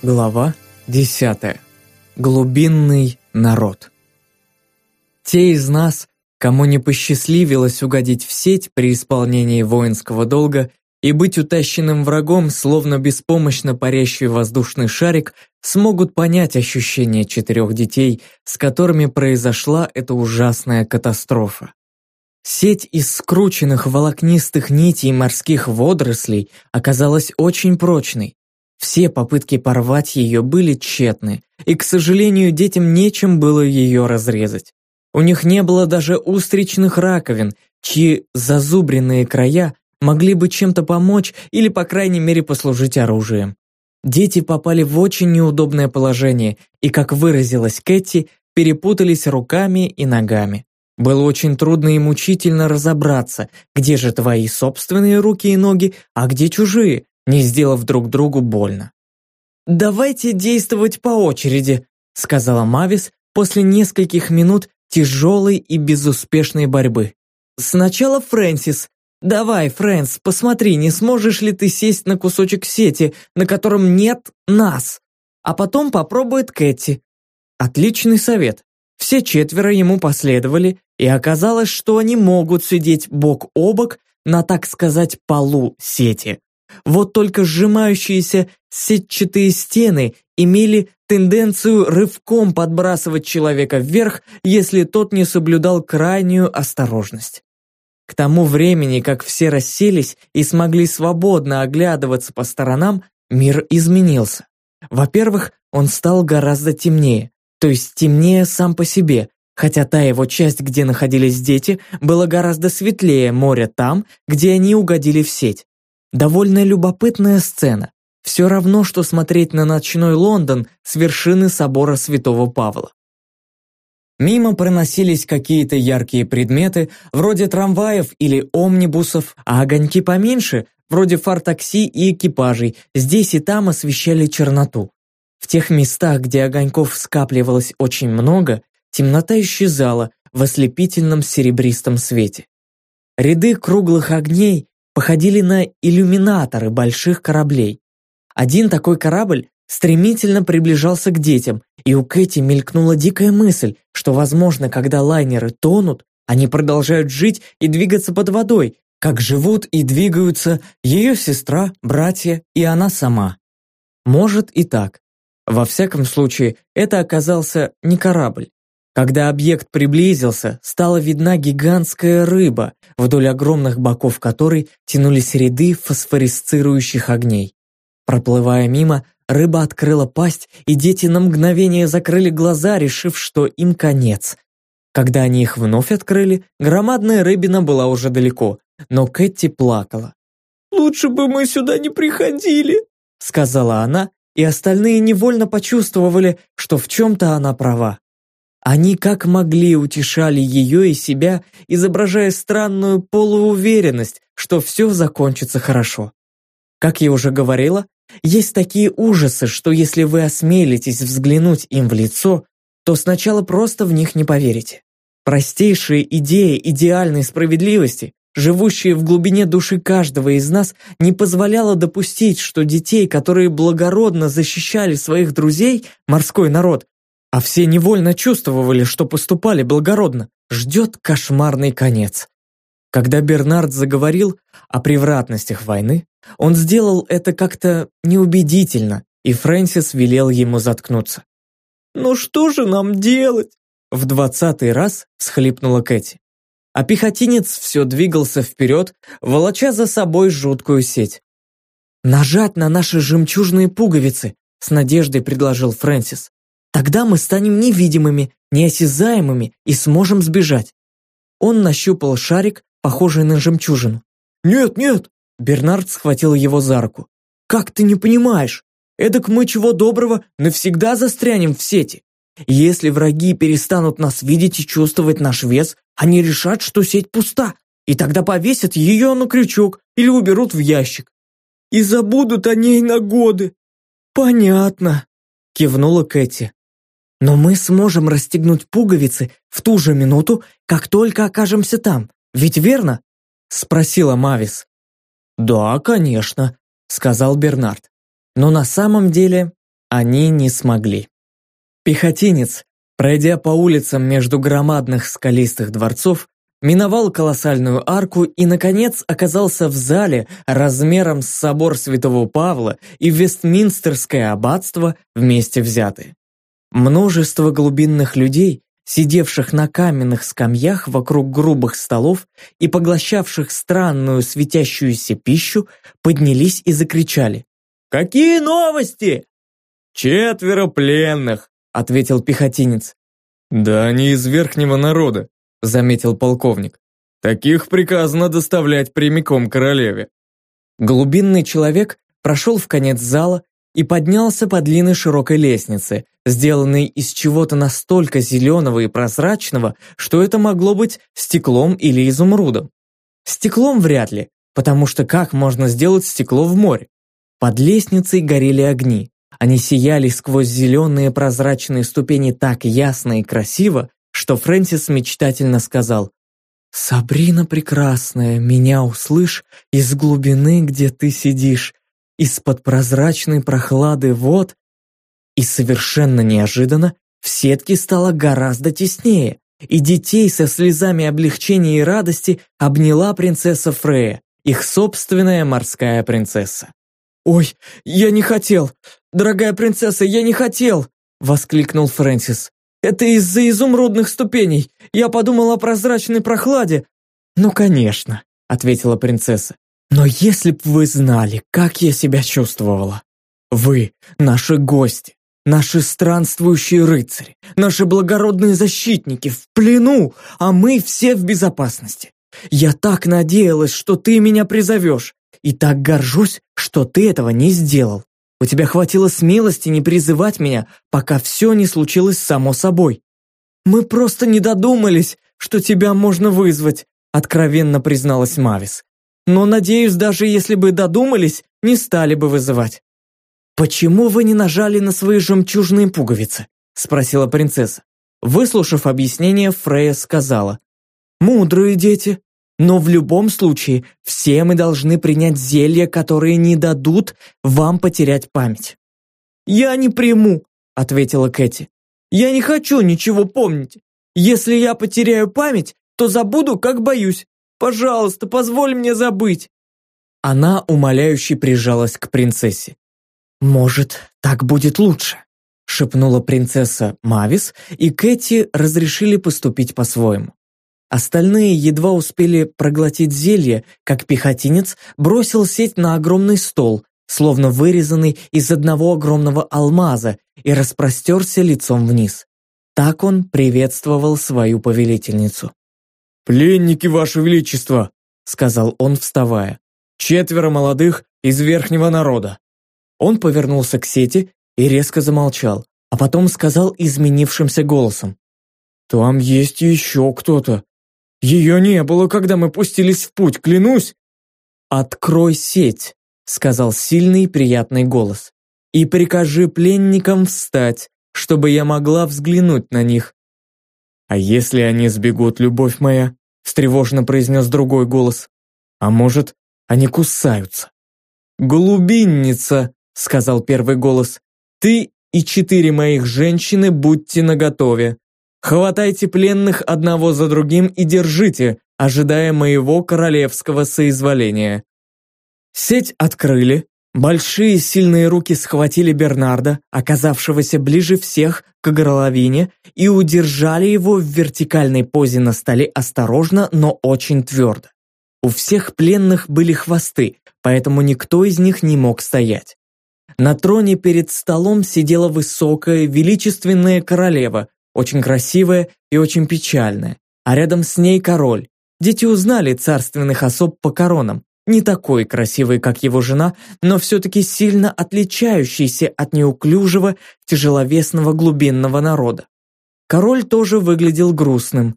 Глава 10. Глубинный народ. Те из нас, кому не посчастливилось угодить в сеть при исполнении воинского долга и быть утащенным врагом, словно беспомощно парящий воздушный шарик, смогут понять ощущение четырех детей, с которыми произошла эта ужасная катастрофа. Сеть из скрученных волокнистых нитей морских водорослей оказалась очень прочной, все попытки порвать ее были тщетны, и, к сожалению, детям нечем было ее разрезать. У них не было даже устричных раковин, чьи зазубренные края могли бы чем-то помочь или, по крайней мере, послужить оружием. Дети попали в очень неудобное положение и, как выразилась Кэти, перепутались руками и ногами. Было очень трудно и мучительно разобраться, где же твои собственные руки и ноги, а где чужие, не сделав друг другу больно. «Давайте действовать по очереди», сказала Мавис после нескольких минут тяжелой и безуспешной борьбы. «Сначала Фрэнсис. Давай, Фрэнс, посмотри, не сможешь ли ты сесть на кусочек сети, на котором нет нас. А потом попробует Кэти». Отличный совет. Все четверо ему последовали, и оказалось, что они могут сидеть бок о бок на, так сказать, полу сети. Вот только сжимающиеся сетчатые стены имели тенденцию рывком подбрасывать человека вверх, если тот не соблюдал крайнюю осторожность. К тому времени, как все расселись и смогли свободно оглядываться по сторонам, мир изменился. Во-первых, он стал гораздо темнее, то есть темнее сам по себе, хотя та его часть, где находились дети, была гораздо светлее моря там, где они угодили в сеть. Довольно любопытная сцена. Все равно, что смотреть на ночной Лондон с вершины собора Святого Павла. Мимо проносились какие-то яркие предметы, вроде трамваев или омнибусов, а огоньки поменьше, вроде фар-такси и экипажей, здесь и там освещали черноту. В тех местах, где огоньков скапливалось очень много, темнота исчезала в ослепительном серебристом свете. Ряды круглых огней походили на иллюминаторы больших кораблей. Один такой корабль стремительно приближался к детям, и у Кэти мелькнула дикая мысль, что, возможно, когда лайнеры тонут, они продолжают жить и двигаться под водой, как живут и двигаются ее сестра, братья и она сама. Может и так. Во всяком случае, это оказался не корабль. Когда объект приблизился, стала видна гигантская рыба, вдоль огромных боков которой тянулись ряды фосфорисцирующих огней. Проплывая мимо, рыба открыла пасть, и дети на мгновение закрыли глаза, решив, что им конец. Когда они их вновь открыли, громадная рыбина была уже далеко, но Кэти плакала. «Лучше бы мы сюда не приходили», — сказала она, и остальные невольно почувствовали, что в чем-то она права. Они как могли утешали ее и себя, изображая странную полууверенность, что все закончится хорошо. Как я уже говорила, есть такие ужасы, что если вы осмелитесь взглянуть им в лицо, то сначала просто в них не поверите. Простейшая идея идеальной справедливости, живущая в глубине души каждого из нас, не позволяла допустить, что детей, которые благородно защищали своих друзей, морской народ, а все невольно чувствовали, что поступали благородно, ждет кошмарный конец. Когда Бернард заговорил о превратностях войны, он сделал это как-то неубедительно, и Фрэнсис велел ему заткнуться. «Ну что же нам делать?» В двадцатый раз всхлипнула Кэти. А пехотинец все двигался вперед, волоча за собой жуткую сеть. «Нажать на наши жемчужные пуговицы», с надеждой предложил Фрэнсис. Тогда мы станем невидимыми, неосязаемыми и сможем сбежать. Он нащупал шарик, похожий на жемчужину. «Нет, нет!» Бернард схватил его за руку. «Как ты не понимаешь? Эдак мы чего доброго навсегда застрянем в сети. Если враги перестанут нас видеть и чувствовать наш вес, они решат, что сеть пуста, и тогда повесят ее на крючок или уберут в ящик. И забудут о ней на годы. Понятно, кивнула Кэти. Но мы сможем расстегнуть пуговицы в ту же минуту, как только окажемся там. Ведь верно?» – спросила Мавис. «Да, конечно», – сказал Бернард. «Но на самом деле они не смогли. Пехотинец, пройдя по улицам между громадных скалистых дворцов, миновал колоссальную арку и, наконец, оказался в зале размером с собор Святого Павла и Вестминстерское аббатство вместе взятые. Множество глубинных людей, сидевших на каменных скамьях вокруг грубых столов и поглощавших странную светящуюся пищу, поднялись и закричали. «Какие новости?» «Четверо пленных», — ответил пехотинец. «Да они из верхнего народа», — заметил полковник. «Таких приказано доставлять прямиком королеве». Глубинный человек прошел в конец зала и поднялся по длинной широкой лестнице, сделанной из чего-то настолько зеленого и прозрачного, что это могло быть стеклом или изумрудом. Стеклом вряд ли, потому что как можно сделать стекло в море? Под лестницей горели огни. Они сияли сквозь зеленые прозрачные ступени так ясно и красиво, что Фрэнсис мечтательно сказал «Сабрина прекрасная, меня услышь из глубины, где ты сидишь, из-под прозрачной прохлады вод». И совершенно неожиданно в сетке стало гораздо теснее, и детей со слезами облегчения и радости обняла принцесса Фрея, их собственная морская принцесса. «Ой, я не хотел! Дорогая принцесса, я не хотел!» — воскликнул Фрэнсис. «Это из-за изумрудных ступеней. Я подумал о прозрачной прохладе». «Ну, конечно», — ответила принцесса. «Но если б вы знали, как я себя чувствовала! Вы — наши гости, наши странствующие рыцари, наши благородные защитники в плену, а мы все в безопасности. Я так надеялась, что ты меня призовешь, и так горжусь, что ты этого не сделал. У тебя хватило смелости не призывать меня, пока все не случилось само собой. Мы просто не додумались, что тебя можно вызвать, откровенно призналась Мавис. Но, надеюсь, даже если бы додумались, не стали бы вызывать. «Почему вы не нажали на свои жемчужные пуговицы?» – спросила принцесса. Выслушав объяснение, Фрея сказала. «Мудрые дети. Но в любом случае, все мы должны принять зелья, которые не дадут вам потерять память». «Я не приму», — ответила Кэти. «Я не хочу ничего помнить. Если я потеряю память, то забуду, как боюсь. Пожалуйста, позволь мне забыть». Она умоляюще прижалась к принцессе. «Может, так будет лучше», — шепнула принцесса Мавис, и Кэти разрешили поступить по-своему. Остальные едва успели проглотить зелье, как пехотинец бросил сеть на огромный стол, словно вырезанный из одного огромного алмаза, и распростерся лицом вниз. Так он приветствовал свою повелительницу. «Пленники, Ваше Величество!» — сказал он, вставая. «Четверо молодых из верхнего народа». Он повернулся к сети и резко замолчал, а потом сказал изменившимся голосом. «Там есть еще кто-то. Ее не было, когда мы пустились в путь, клянусь!» «Открой сеть», — сказал сильный приятный голос, «и прикажи пленникам встать, чтобы я могла взглянуть на них». «А если они сбегут, любовь моя?» — встревоженно произнес другой голос. «А может, они кусаются?» «Глубинница», — сказал первый голос, «ты и четыре моих женщины будьте наготове. Хватайте пленных одного за другим и держите, ожидая моего королевского соизволения». Сеть открыли, большие сильные руки схватили Бернарда, оказавшегося ближе всех к горловине, и удержали его в вертикальной позе на столе осторожно, но очень твердо. У всех пленных были хвосты, поэтому никто из них не мог стоять. На троне перед столом сидела высокая, величественная королева, очень красивая и очень печальная, а рядом с ней король. Дети узнали царственных особ по коронам, не такой красивый, как его жена, но все-таки сильно отличающийся от неуклюжего, тяжеловесного глубинного народа. Король тоже выглядел грустным.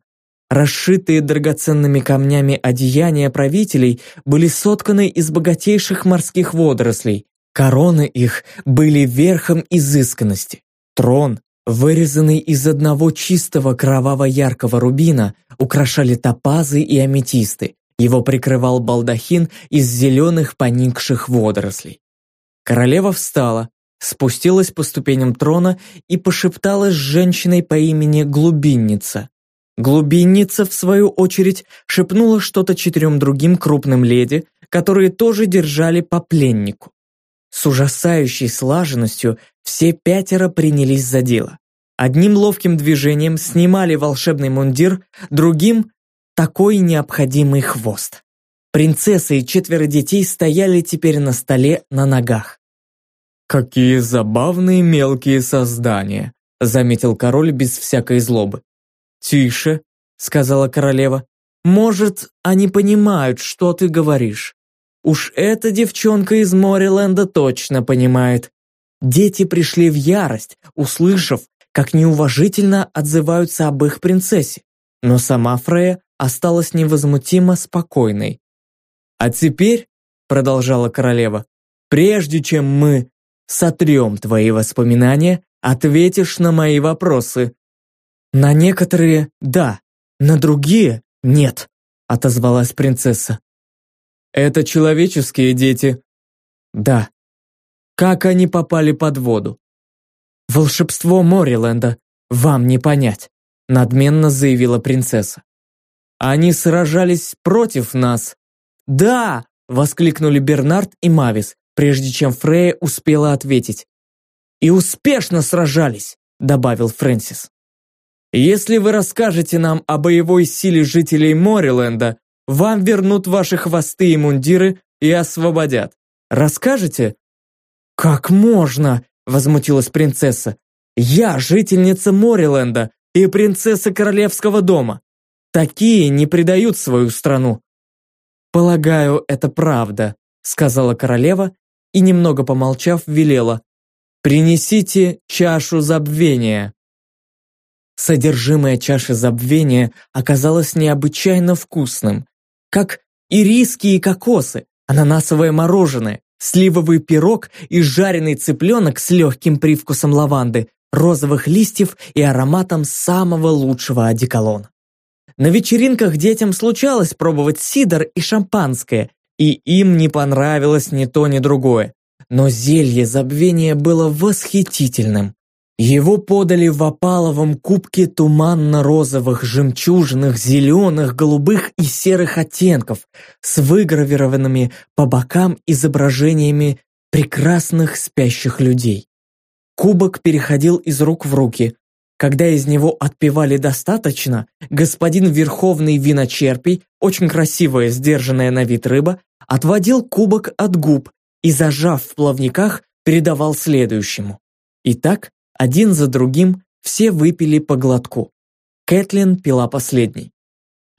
Расшитые драгоценными камнями одеяния правителей были сотканы из богатейших морских водорослей. Короны их были верхом изысканности. Трон вырезанный из одного чистого кроваво-яркого рубина, украшали топазы и аметисты. Его прикрывал балдахин из зеленых поникших водорослей. Королева встала, спустилась по ступеням трона и пошепталась с женщиной по имени Глубинница. Глубинница, в свою очередь, шепнула что-то четырем другим крупным леди, которые тоже держали по пленнику. С ужасающей слаженностью все пятеро принялись за дело. Одним ловким движением снимали волшебный мундир, другим – такой необходимый хвост. Принцесса и четверо детей стояли теперь на столе на ногах. «Какие забавные мелкие создания», – заметил король без всякой злобы. «Тише», – сказала королева. «Может, они понимают, что ты говоришь. Уж эта девчонка из Мориленда точно понимает. Дети пришли в ярость, услышав, как неуважительно отзываются об их принцессе, но сама Фрея осталась невозмутимо спокойной. «А теперь», — продолжала королева, «прежде чем мы сотрем твои воспоминания, ответишь на мои вопросы». «На некоторые — да, на другие — нет», — отозвалась принцесса. «Это человеческие дети?» «Да». «Как они попали под воду?» «Волшебство Мориленда вам не понять», надменно заявила принцесса. «Они сражались против нас?» «Да!» – воскликнули Бернард и Мавис, прежде чем Фрея успела ответить. «И успешно сражались!» – добавил Фрэнсис. «Если вы расскажете нам о боевой силе жителей Мориленда, вам вернут ваши хвосты и мундиры и освободят. Расскажете?» «Как можно?» возмутилась принцесса. «Я жительница Мориленда и принцесса королевского дома. Такие не предают свою страну». «Полагаю, это правда», сказала королева и, немного помолчав, велела. «Принесите чашу забвения». Содержимое чаши забвения оказалось необычайно вкусным, как ириски и кокосы, ананасовое мороженое, сливовый пирог и жареный цыпленок с легким привкусом лаванды, розовых листьев и ароматом самого лучшего одеколона. На вечеринках детям случалось пробовать сидр и шампанское, и им не понравилось ни то, ни другое. Но зелье забвения было восхитительным. Его подали в опаловом кубке туманно-розовых, жемчужных, зеленых, голубых и серых оттенков с выгравированными по бокам изображениями прекрасных спящих людей. Кубок переходил из рук в руки. Когда из него отпивали достаточно, господин Верховный Виночерпий, очень красивая, сдержанная на вид рыба, отводил кубок от губ и, зажав в плавниках, передавал следующему. Итак, один за другим все выпили по глотку. Кэтлин пила последний.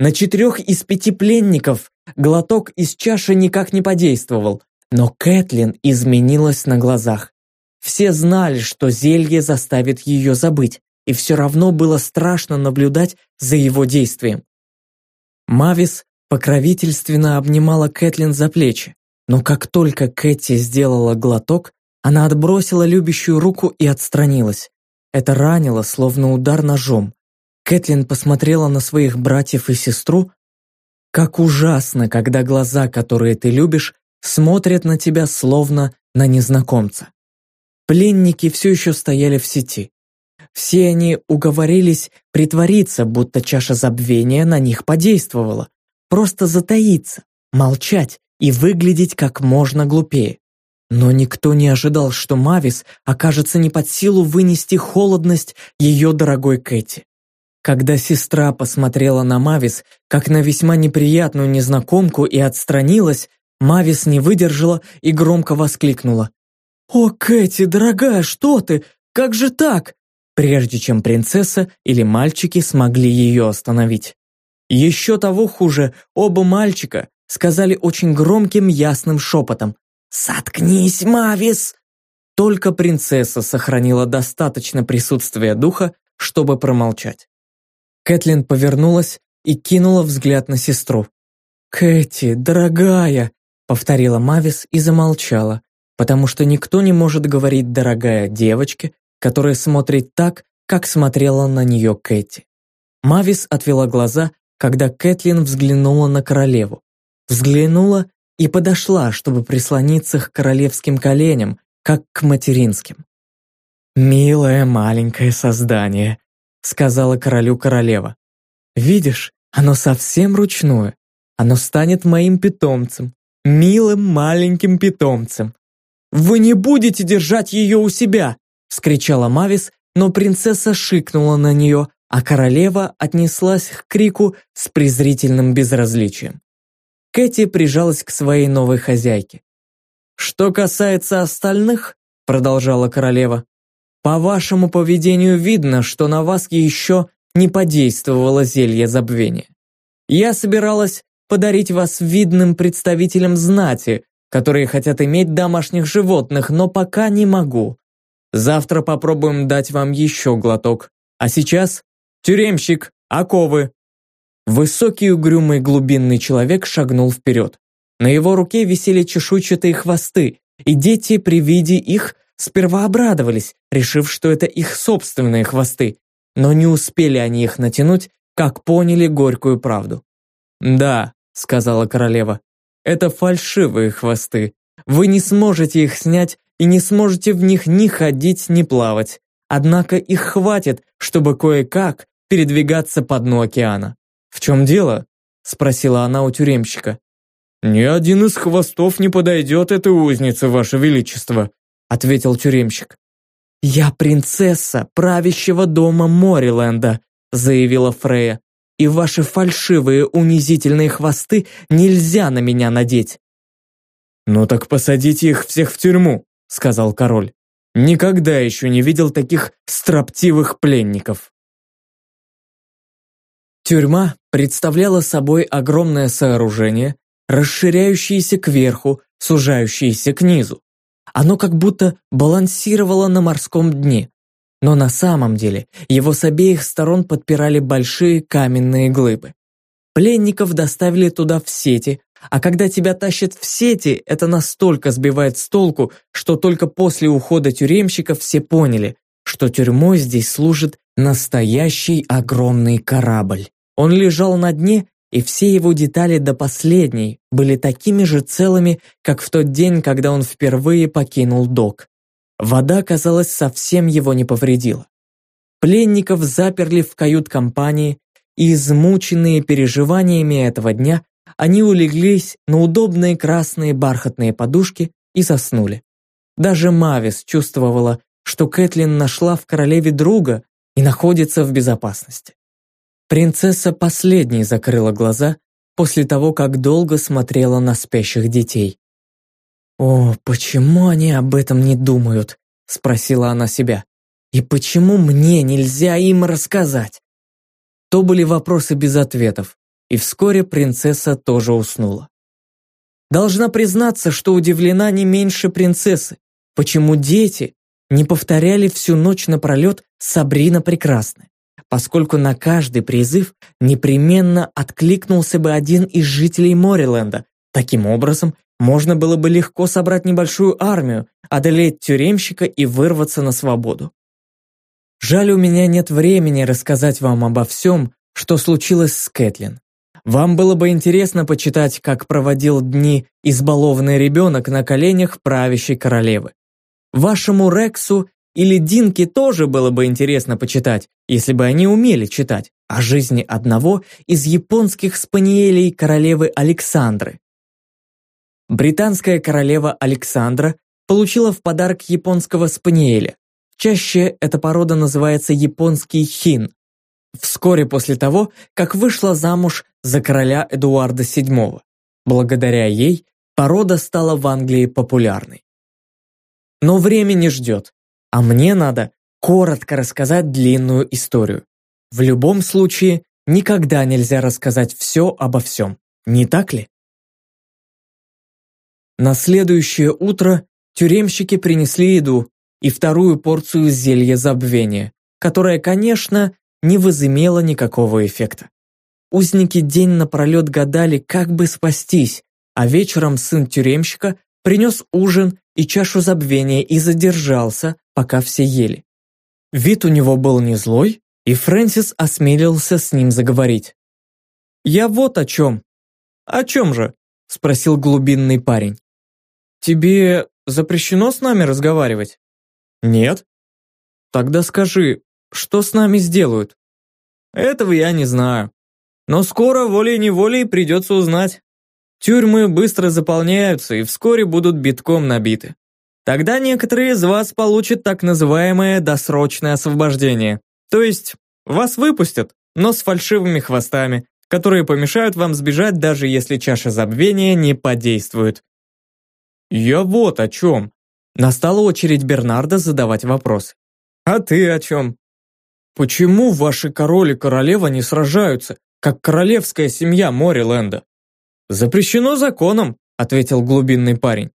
На четырех из пяти пленников глоток из чаши никак не подействовал, но Кэтлин изменилась на глазах. Все знали, что зелье заставит ее забыть, и все равно было страшно наблюдать за его действием. Мавис покровительственно обнимала Кэтлин за плечи, но как только Кэти сделала глоток, она отбросила любящую руку и отстранилась. Это ранило, словно удар ножом. Кэтлин посмотрела на своих братьев и сестру. Как ужасно, когда глаза, которые ты любишь, смотрят на тебя словно на незнакомца. Пленники все еще стояли в сети. Все они уговорились притвориться, будто чаша забвения на них подействовала. Просто затаиться, молчать и выглядеть как можно глупее. Но никто не ожидал, что Мавис окажется не под силу вынести холодность ее дорогой Кэти. Когда сестра посмотрела на Мавис, как на весьма неприятную незнакомку и отстранилась, Мавис не выдержала и громко воскликнула. «О, Кэти, дорогая, что ты? Как же так?» Прежде чем принцесса или мальчики смогли ее остановить. Еще того хуже, оба мальчика сказали очень громким ясным шепотом «Соткнись, Мавис!» Только принцесса сохранила достаточно присутствия духа, чтобы промолчать. Кэтлин повернулась и кинула взгляд на сестру. «Кэти, дорогая!» — повторила Мавис и замолчала, потому что никто не может говорить «дорогая» девочке, которая смотрит так, как смотрела на нее Кэти. Мавис отвела глаза, когда Кэтлин взглянула на королеву. Взглянула и подошла, чтобы прислониться к королевским коленям, как к материнским. «Милое маленькое создание», — сказала королю королева. «Видишь, оно совсем ручное. Оно станет моим питомцем, милым маленьким питомцем». «Вы не будете держать ее у себя!» — вскричала Мавис, но принцесса шикнула на нее, а королева отнеслась к крику с презрительным безразличием. Кэти прижалась к своей новой хозяйке. «Что касается остальных», — продолжала королева, «по вашему поведению видно, что на вас еще не подействовало зелье забвения. Я собиралась подарить вас видным представителям знати, которые хотят иметь домашних животных, но пока не могу. Завтра попробуем дать вам еще глоток. А сейчас тюремщик, оковы, Высокий угрюмый глубинный человек шагнул вперед. На его руке висели чешуйчатые хвосты, и дети при виде их сперва обрадовались, решив, что это их собственные хвосты, но не успели они их натянуть, как поняли горькую правду. «Да», — сказала королева, — «это фальшивые хвосты. Вы не сможете их снять и не сможете в них ни ходить, ни плавать. Однако их хватит, чтобы кое-как передвигаться по дну океана. «В чем дело?» – спросила она у тюремщика. «Ни один из хвостов не подойдет этой узнице, ваше величество», – ответил тюремщик. «Я принцесса правящего дома Мориленда», – заявила Фрея, «и ваши фальшивые унизительные хвосты нельзя на меня надеть». «Ну так посадите их всех в тюрьму», – сказал король. «Никогда еще не видел таких строптивых пленников». Тюрьма представляла собой огромное сооружение, расширяющееся кверху, сужающееся к низу. Оно как будто балансировало на морском дне, но на самом деле его с обеих сторон подпирали большие каменные глыбы. Пленников доставили туда в сети, а когда тебя тащат в сети, это настолько сбивает с толку, что только после ухода тюремщиков все поняли, что тюрьмой здесь служит настоящий огромный корабль. Он лежал на дне, и все его детали до последней были такими же целыми, как в тот день, когда он впервые покинул док. Вода, казалось, совсем его не повредила. Пленников заперли в кают-компании, и измученные переживаниями этого дня, они улеглись на удобные красные бархатные подушки и заснули. Даже Мавис чувствовала, что Кэтлин нашла в королеве друга и находится в безопасности. Принцесса последней закрыла глаза после того, как долго смотрела на спящих детей. «О, почему они об этом не думают?» – спросила она себя. «И почему мне нельзя им рассказать?» То были вопросы без ответов, и вскоре принцесса тоже уснула. Должна признаться, что удивлена не меньше принцессы, почему дети не повторяли всю ночь напролет «Сабрина прекрасная» поскольку на каждый призыв непременно откликнулся бы один из жителей Мориленда. Таким образом, можно было бы легко собрать небольшую армию, одолеть тюремщика и вырваться на свободу. Жаль, у меня нет времени рассказать вам обо всем, что случилось с Кэтлин. Вам было бы интересно почитать, как проводил дни избалованный ребенок на коленях правящей королевы. Вашему Рексу или Динке тоже было бы интересно почитать, если бы они умели читать, о жизни одного из японских спаниелей королевы Александры. Британская королева Александра получила в подарок японского спаниеля. Чаще эта порода называется японский хин. Вскоре после того, как вышла замуж за короля Эдуарда VII. Благодаря ей порода стала в Англии популярной. Но время не ждет. А мне надо коротко рассказать длинную историю. В любом случае, никогда нельзя рассказать все обо всем, не так ли? На следующее утро тюремщики принесли еду и вторую порцию зелья забвения, которая, конечно, не возымела никакого эффекта. Узники день напролет гадали, как бы спастись, а вечером сын тюремщика принес ужин и чашу забвения и задержался, пока все ели. Вид у него был не злой, и Фрэнсис осмелился с ним заговорить. «Я вот о чем». «О чем же?» – спросил глубинный парень. «Тебе запрещено с нами разговаривать? Нет. Тогда скажи, что с нами сделают? Этого я не знаю. Но скоро волей-неволей придется узнать. Тюрьмы быстро заполняются и вскоре будут битком набиты. Тогда некоторые из вас получат так называемое досрочное освобождение. То есть вас выпустят, но с фальшивыми хвостами, которые помешают вам сбежать, даже если чаша забвения не подействует. Я вот о чем. Настала очередь Бернарда задавать вопрос. А ты о чем? Почему ваши король и королева не сражаются, как королевская семья Мориленда? Запрещено законом, ответил глубинный парень.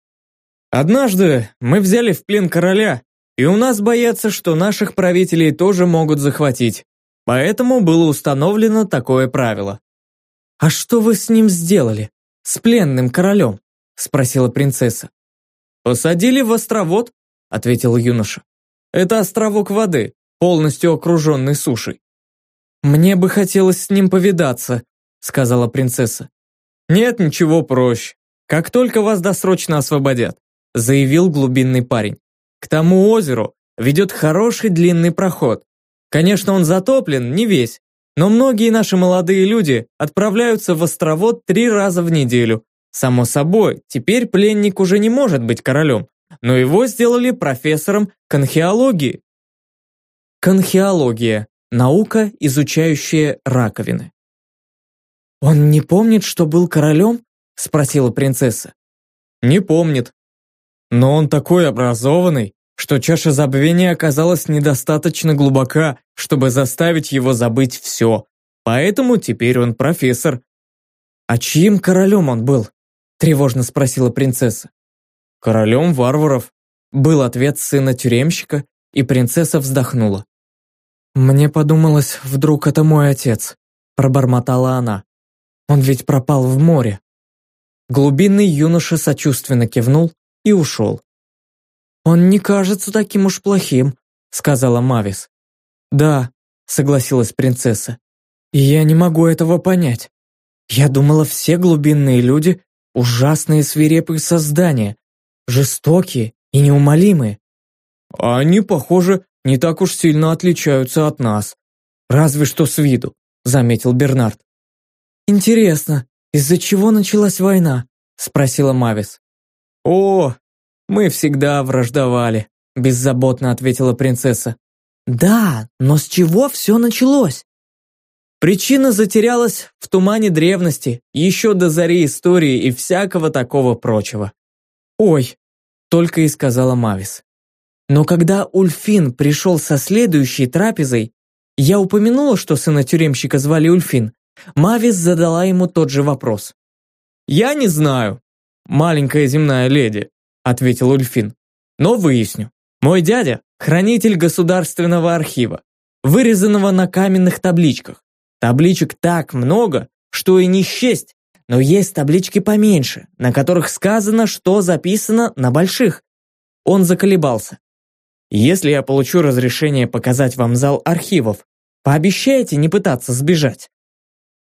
Однажды мы взяли в плен короля, и у нас боятся, что наших правителей тоже могут захватить. Поэтому было установлено такое правило. «А что вы с ним сделали? С пленным королем?» спросила принцесса. «Посадили в островод», ответил юноша. «Это островок воды, полностью окруженный сушей». «Мне бы хотелось с ним повидаться», сказала принцесса. «Нет ничего проще. Как только вас досрочно освободят заявил глубинный парень. К тому озеру ведет хороший длинный проход. Конечно, он затоплен, не весь, но многие наши молодые люди отправляются в островод три раза в неделю. Само собой, теперь пленник уже не может быть королем, но его сделали профессором конхиологии. Конхиология – наука, изучающая раковины. «Он не помнит, что был королем?» – спросила принцесса. «Не помнит, но он такой образованный, что чаша забвения оказалась недостаточно глубока, чтобы заставить его забыть все. Поэтому теперь он профессор. «А чьим королем он был?» – тревожно спросила принцесса. «Королем варваров», – был ответ сына тюремщика, и принцесса вздохнула. «Мне подумалось, вдруг это мой отец», – пробормотала она. «Он ведь пропал в море». Глубинный юноша сочувственно кивнул, и ушел. «Он не кажется таким уж плохим», — сказала Мавис. «Да», — согласилась принцесса. «И я не могу этого понять. Я думала, все глубинные люди — ужасные свирепые создания, жестокие и неумолимые. А они, похоже, не так уж сильно отличаются от нас. Разве что с виду», — заметил Бернард. «Интересно, из-за чего началась война?» — спросила Мавис. «О, мы всегда враждовали», – беззаботно ответила принцесса. «Да, но с чего все началось?» Причина затерялась в тумане древности, еще до зари истории и всякого такого прочего. «Ой», – только и сказала Мавис. Но когда Ульфин пришел со следующей трапезой, я упомянула, что сына тюремщика звали Ульфин, Мавис задала ему тот же вопрос. «Я не знаю, маленькая земная леди», ответил Ульфин. Но выясню. Мой дядя – хранитель государственного архива, вырезанного на каменных табличках. Табличек так много, что и не счесть, но есть таблички поменьше, на которых сказано, что записано на больших. Он заколебался. Если я получу разрешение показать вам зал архивов, пообещайте не пытаться сбежать.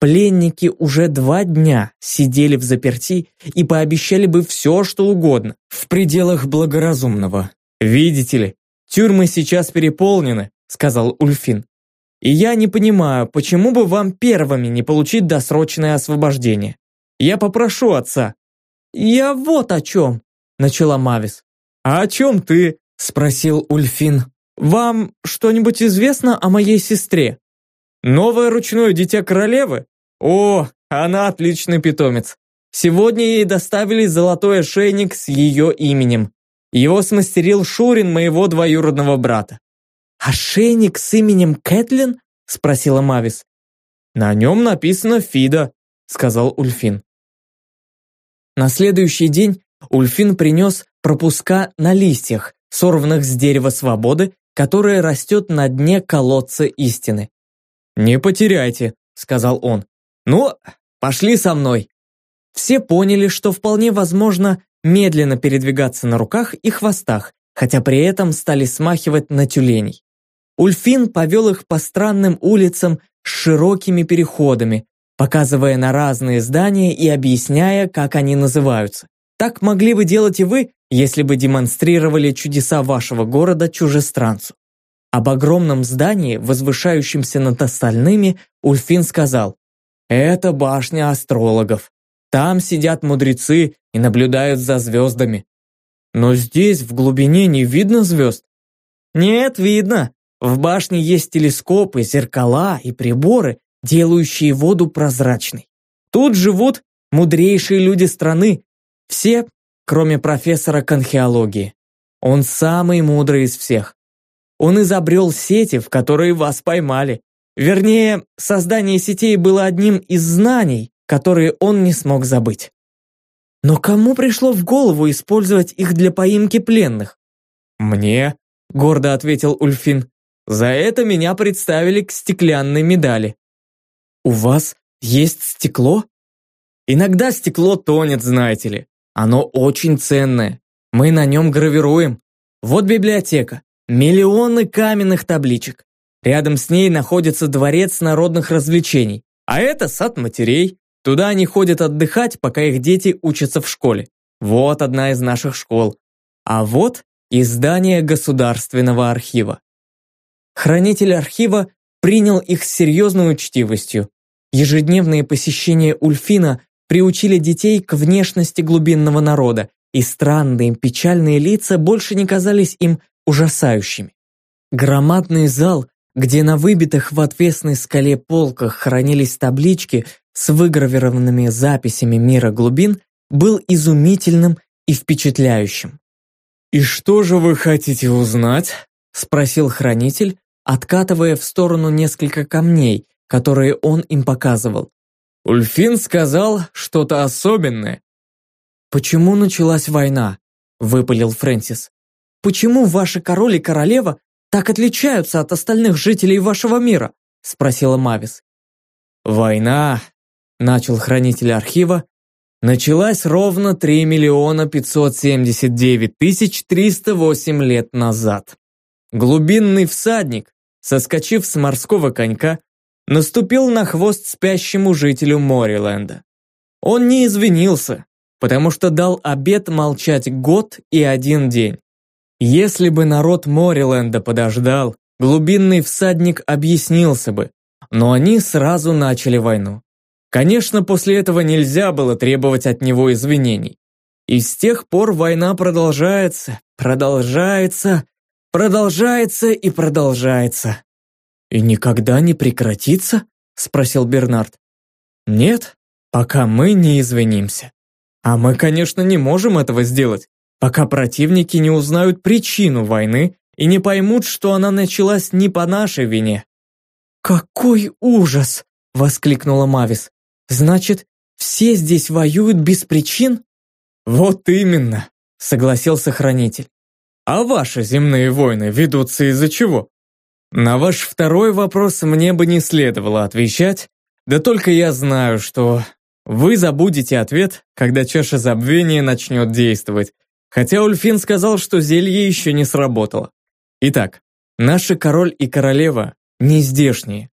Пленники уже два дня сидели в заперти и пообещали бы все, что угодно, в пределах благоразумного. «Видите ли, тюрьмы сейчас переполнены», — сказал Ульфин. «И я не понимаю, почему бы вам первыми не получить досрочное освобождение? Я попрошу отца». «Я вот о чем», — начала Мавис. «А о чем ты?» — спросил Ульфин. «Вам что-нибудь известно о моей сестре?» «Новое ручное дитя королевы? О, она отличный питомец. Сегодня ей доставили золотой ошейник с ее именем. Его смастерил Шурин моего двоюродного брата. «Ошейник с именем Кэтлин?» – спросила Мавис. «На нем написано Фида», – сказал Ульфин. На следующий день Ульфин принес пропуска на листьях, сорванных с дерева свободы, которое растет на дне колодца истины. «Не потеряйте», – сказал он. «Ну, пошли со мной». Все поняли, что вполне возможно медленно передвигаться на руках и хвостах, хотя при этом стали смахивать на тюленей. Ульфин повел их по странным улицам с широкими переходами, показывая на разные здания и объясняя, как они называются. Так могли бы делать и вы, если бы демонстрировали чудеса вашего города чужестранцу. Об огромном здании, возвышающемся над остальными, Ульфин сказал, «Это башня астрологов. Там сидят мудрецы и наблюдают за звездами. Но здесь, в глубине, не видно звезд. Нет, видно. В башне есть телескопы, зеркала и приборы, делающие воду прозрачной. Тут живут мудрейшие люди страны, все, кроме профессора конхеологии. Он самый мудрый из всех. Он изобрел сети, в которые вас поймали. Вернее, создание сетей было одним из знаний, которые он не смог забыть. Но кому пришло в голову использовать их для поимки пленных? «Мне», — гордо ответил Ульфин. «За это меня представили к стеклянной медали». «У вас есть стекло?» «Иногда стекло тонет, знаете ли. Оно очень ценное. Мы на нем гравируем. Вот библиотека. Миллионы каменных табличек. Рядом с ней находится дворец народных развлечений. А это сад матерей. Туда они ходят отдыхать, пока их дети учатся в школе. Вот одна из наших школ. А вот издание Государственного архива. Хранитель архива принял их с серьезной учтивостью. Ежедневные посещения Ульфина приучили детей к внешности глубинного народа, и странные печальные лица больше не казались им ужасающими. Громадный зал, где на выбитых в отвесной скале полках хранились таблички с выгравированными записями мира глубин, был изумительным и впечатляющим. «И что же вы хотите узнать?» – спросил хранитель, откатывая в сторону несколько камней, которые он им показывал. «Ульфин сказал что-то особенное». «Почему началась война?» – выпалил Фрэнсис. «Почему ваши король и королева так отличаются от остальных жителей вашего мира?» – спросила Мавис. «Война», – начал хранитель архива, началась ровно 3 миллиона 579 тысяч 308 лет назад. Глубинный всадник, соскочив с морского конька, наступил на хвост спящему жителю Мориленда. Он не извинился, потому что дал обет молчать год и один день. Если бы народ Мориленда подождал, глубинный всадник объяснился бы, но они сразу начали войну. Конечно, после этого нельзя было требовать от него извинений. И с тех пор война продолжается, продолжается, продолжается и продолжается. «И никогда не прекратится?» – спросил Бернард. «Нет, пока мы не извинимся. А мы, конечно, не можем этого сделать, пока противники не узнают причину войны и не поймут, что она началась не по нашей вине». «Какой ужас!» – воскликнула Мавис. «Значит, все здесь воюют без причин?» «Вот именно», – согласился Хранитель. «А ваши земные войны ведутся из-за чего?» На ваш второй вопрос мне бы не следовало отвечать, да только я знаю, что вы забудете ответ, когда чаша забвения начнет действовать, хотя Ульфин сказал, что зелье еще не сработало. Итак, наши король и королева не здешние.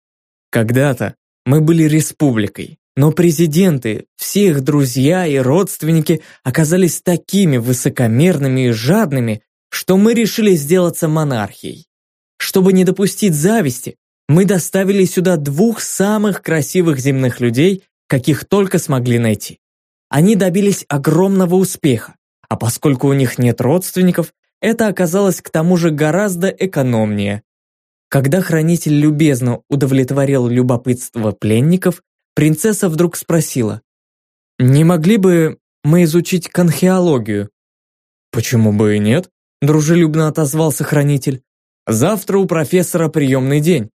Когда-то мы были республикой, но президенты, все их друзья и родственники оказались такими высокомерными и жадными, что мы решили сделаться монархией. Чтобы не допустить зависти, мы доставили сюда двух самых красивых земных людей, каких только смогли найти. Они добились огромного успеха, а поскольку у них нет родственников, это оказалось к тому же гораздо экономнее. Когда хранитель любезно удовлетворил любопытство пленников, принцесса вдруг спросила, «Не могли бы мы изучить конхеологию?» «Почему бы и нет?» – дружелюбно отозвался хранитель. Завтра у профессора приемный день».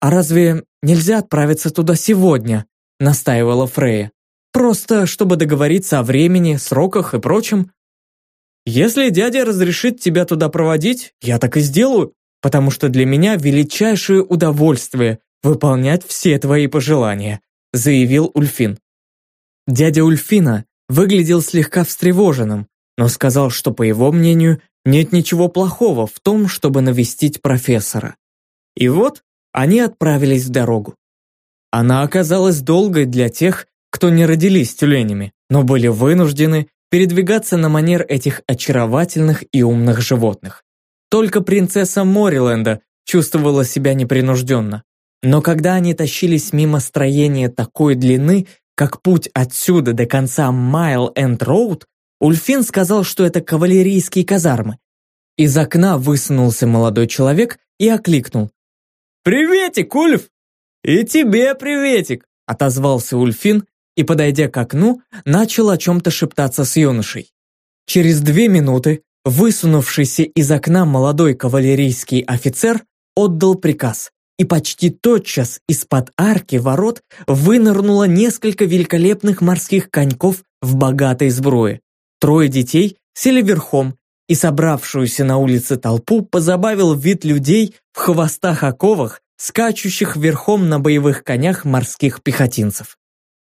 «А разве нельзя отправиться туда сегодня?» – настаивала Фрея. «Просто чтобы договориться о времени, сроках и прочем». «Если дядя разрешит тебя туда проводить, я так и сделаю, потому что для меня величайшее удовольствие выполнять все твои пожелания», – заявил Ульфин. Дядя Ульфина выглядел слегка встревоженным, но сказал, что, по его мнению, нет ничего плохого в том, чтобы навестить профессора. И вот они отправились в дорогу. Она оказалась долгой для тех, кто не родились тюленями, но были вынуждены передвигаться на манер этих очаровательных и умных животных. Только принцесса Мориленда чувствовала себя непринужденно. Но когда они тащились мимо строения такой длины, как путь отсюда до конца Майл Энд Роуд, Ульфин сказал, что это кавалерийские казармы. Из окна высунулся молодой человек и окликнул. «Приветик, Ульф! И тебе приветик!» отозвался Ульфин и, подойдя к окну, начал о чем-то шептаться с юношей. Через две минуты высунувшийся из окна молодой кавалерийский офицер отдал приказ, и почти тотчас из-под арки ворот вынырнуло несколько великолепных морских коньков в богатой сбруе. Трое детей сели верхом, и собравшуюся на улице толпу позабавил вид людей в хвостах-оковах, скачущих верхом на боевых конях морских пехотинцев.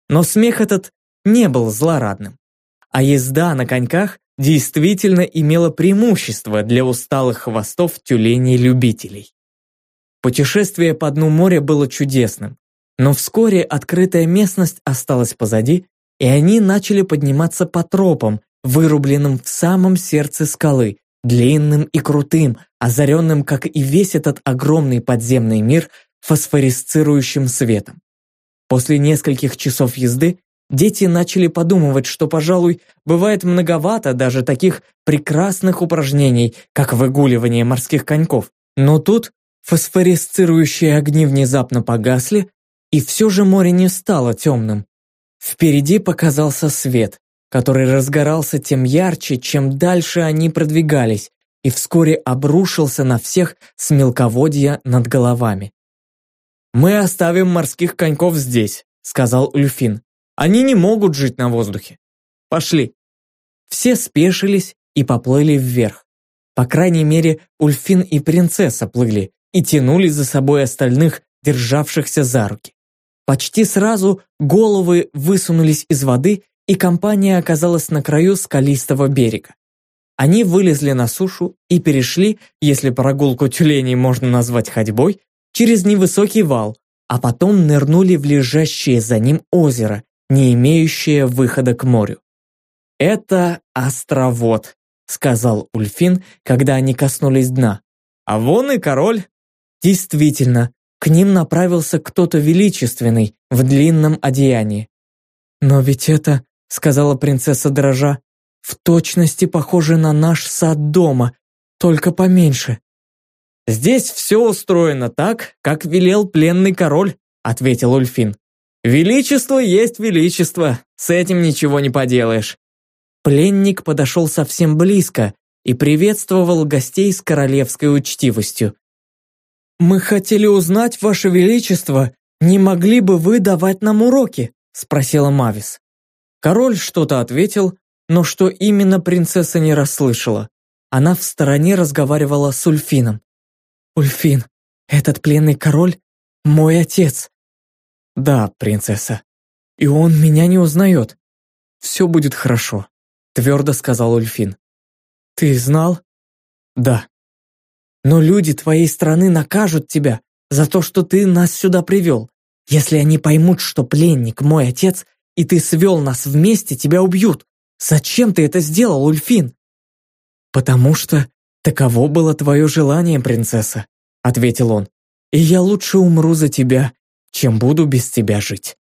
Но смех этот не был злорадным. А езда на коньках действительно имела преимущество для усталых хвостов тюленей-любителей. Путешествие по дну моря было чудесным, но вскоре открытая местность осталась позади, и они начали подниматься по тропам, вырубленным в самом сердце скалы, длинным и крутым, озаренным, как и весь этот огромный подземный мир, фосфорисцирующим светом. После нескольких часов езды дети начали подумывать, что, пожалуй, бывает многовато даже таких прекрасных упражнений, как выгуливание морских коньков. Но тут фосфорисцирующие огни внезапно погасли, и все же море не стало темным. Впереди показался свет, который разгорался тем ярче, чем дальше они продвигались, и вскоре обрушился на всех с мелководья над головами. «Мы оставим морских коньков здесь», — сказал Ульфин. «Они не могут жить на воздухе. Пошли». Все спешились и поплыли вверх. По крайней мере, Ульфин и принцесса плыли и тянули за собой остальных, державшихся за руки. Почти сразу головы высунулись из воды и компания оказалась на краю скалистого берега. Они вылезли на сушу и перешли, если прогулку тюленей можно назвать ходьбой, через невысокий вал, а потом нырнули в лежащее за ним озеро, не имеющее выхода к морю. «Это островод», — сказал Ульфин, когда они коснулись дна. «А вон и король». Действительно, к ним направился кто-то величественный в длинном одеянии. «Но ведь это сказала принцесса дрожа, в точности похоже на наш сад дома, только поменьше. «Здесь все устроено так, как велел пленный король», ответил Ульфин. «Величество есть величество, с этим ничего не поделаешь». Пленник подошел совсем близко и приветствовал гостей с королевской учтивостью. «Мы хотели узнать, Ваше Величество, не могли бы вы давать нам уроки?» спросила Мавис. Король что-то ответил, но что именно принцесса не расслышала. Она в стороне разговаривала с Ульфином. «Ульфин, этот пленный король – мой отец». «Да, принцесса. И он меня не узнает. Все будет хорошо», – твердо сказал Ульфин. «Ты знал?» «Да». «Но люди твоей страны накажут тебя за то, что ты нас сюда привел. Если они поймут, что пленник мой отец, и ты свел нас вместе, тебя убьют. Зачем ты это сделал, Ульфин?» «Потому что таково было твое желание, принцесса», — ответил он. «И я лучше умру за тебя, чем буду без тебя жить».